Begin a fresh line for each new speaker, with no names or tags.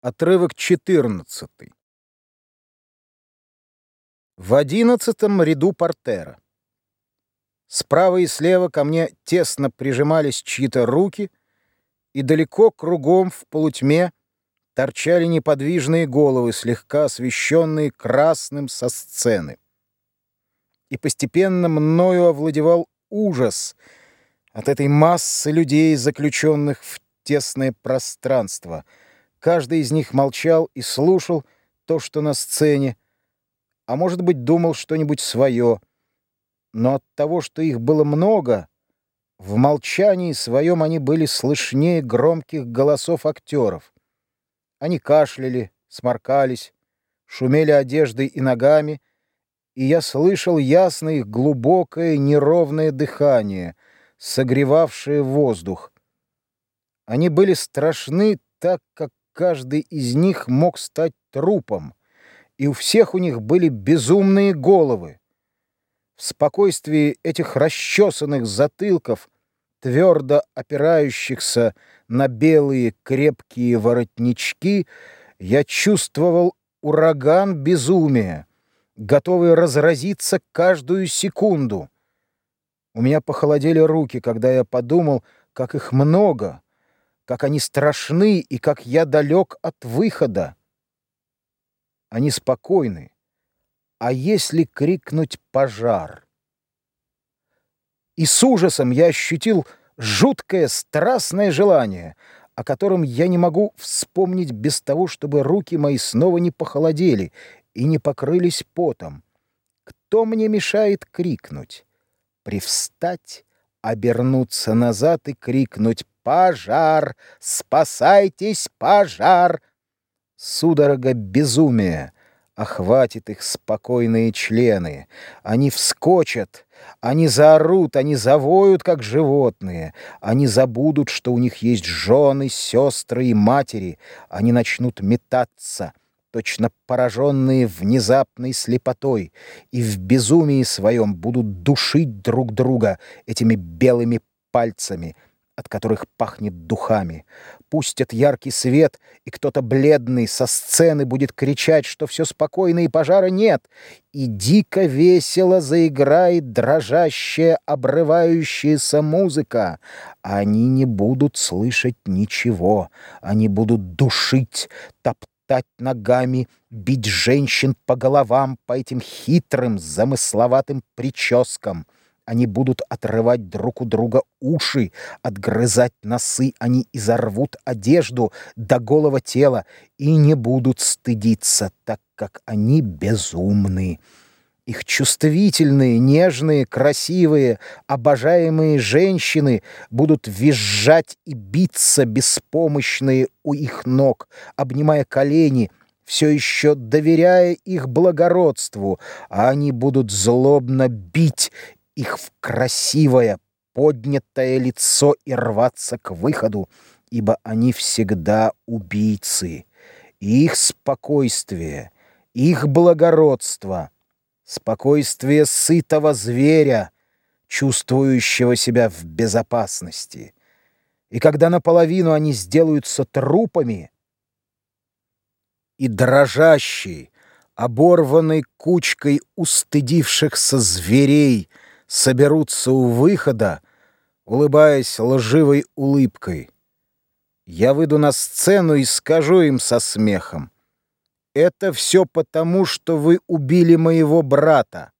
Отрывок 14. В одиннадцатом ряду портера. Справа и слева ко мне тесно прижимались чьи-то руки, и далеко кругом в полутьме торчали неподвижные головы, слегка освещенные красным со сцены. И постепенно мною овладевал ужас от этой массы людей, заключенных в тесное пространство — Каждый из них молчал и слушал то, что на сцене, а может быть, думал что-нибудь свое. Но от того, что их было много, в молчании своем они были слышнее громких голосов актеров. Они кашляли, сморкались, шумели одеждой и ногами, и я слышал ясно их глубокое неровное дыхание, согревавшее воздух. Они были страшны так, как каждый из них мог стать трупом, и у всех у них были безумные головы. В спокойствии этих расчесанных затылков, твердо опирающихся на белые крепкие воротнички, я чувствовал ураган безумия, готовый разразиться каждую секунду. У меня похолодели руки, когда я подумал, как их много — как они страшны и как я далек от выхода. Они спокойны. А если крикнуть «пожар»? И с ужасом я ощутил жуткое страстное желание, о котором я не могу вспомнить без того, чтобы руки мои снова не похолодели и не покрылись потом. Кто мне мешает крикнуть? Привстать, обернуться назад и крикнуть Пожар! Спасайтесь, пожар! Судорога безумия охватит их спокойные члены. Они вскочат, они заорут, они завоют, как животные. Они забудут, что у них есть жены, сестры и матери. Они начнут метаться — точно пораженные внезапной слепотой, и в безумии своем будут душить друг друга этими белыми пальцами — от которых пахнет духами. Пустят яркий свет, и кто-то бледный со сцены будет кричать, что все спокойно и пожара нет, и дико весело заиграет дрожащая, обрывающаяся музыка. Они не будут слышать ничего, они будут душить, топтать ногами, бить женщин по головам по этим хитрым, замысловатым прическам — они будут отрывать друг у друга уши, отгрызать носы, они изорвут одежду до голого тела и не будут стыдиться, так как они безумны. Их чувствительные, нежные, красивые, обожаемые женщины будут визжать и биться беспомощные у их ног, обнимая колени, все еще доверяя их благородству, а они будут злобно бить их в красивое, поднятое лицо и рваться к выходу, ибо они всегда убийцы. И их спокойствие, их благородство, спокойствие сытого зверя, чувствующего себя в безопасности. И когда наполовину они сделаются трупами, и дрожащей, оборванной кучкой устыдившихся зверей — соберутся у выхода, улыбаясь лживой улыбкой. Я выйду на сцену и скажу им со смехом. Это все потому, что вы убили моего брата.